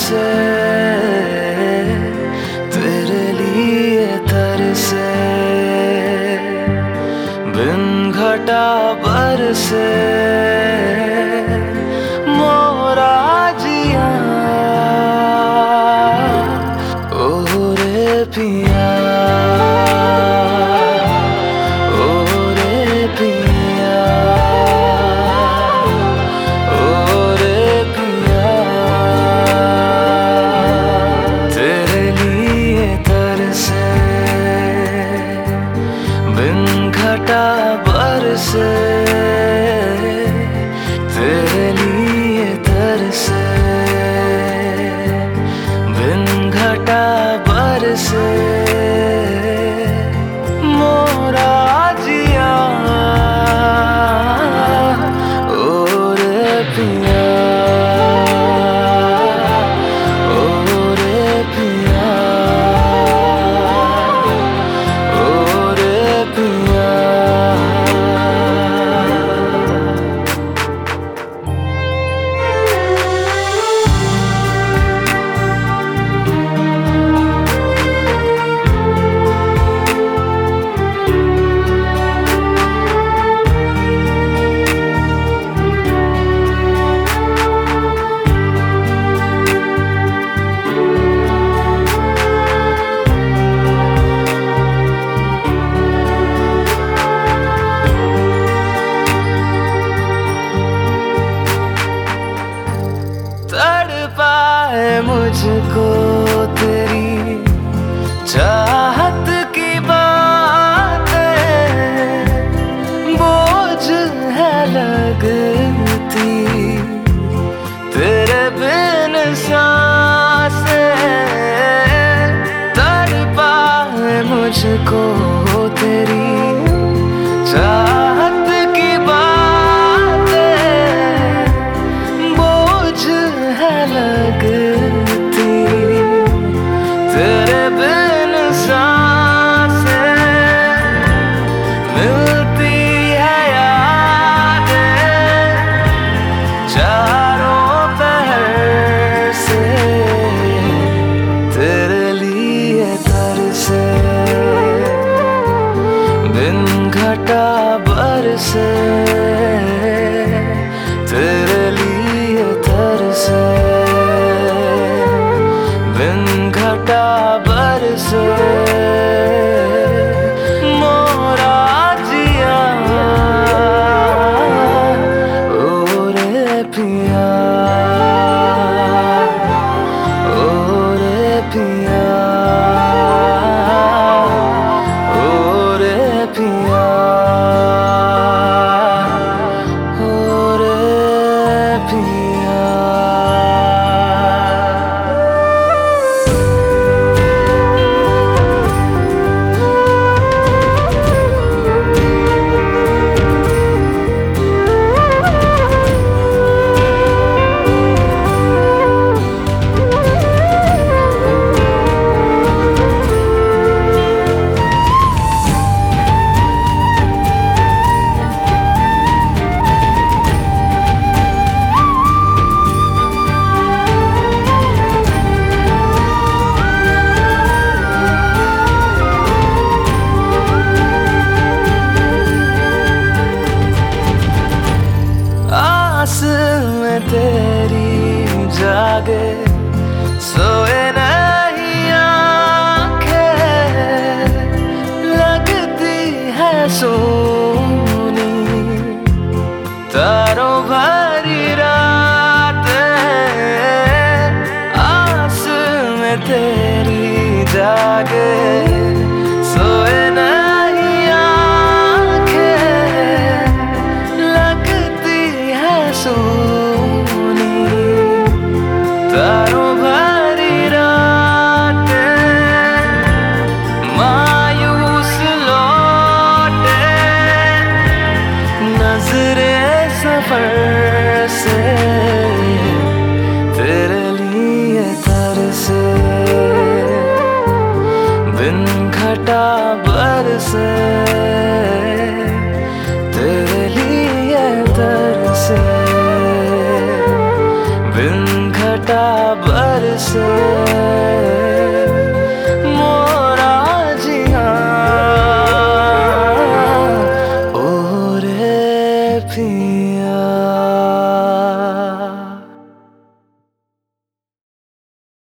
बरसे तेरे लिए तरसे बिन घटा बरसे घटा बरसे तेरे लिए तरसे बिन घटा बरसे मोरा जिया और पिया मुझको तेरी चाहत की बात बोझ है लगती। तेरे बिन सांस तर पाए मुझको बरसे तेरे लिए तरसे बिन घटा बरसे मोरा जिया। ओ रे पिया ओ पिया। तेरी जागे सोए नहीं से दिन घटा बरसे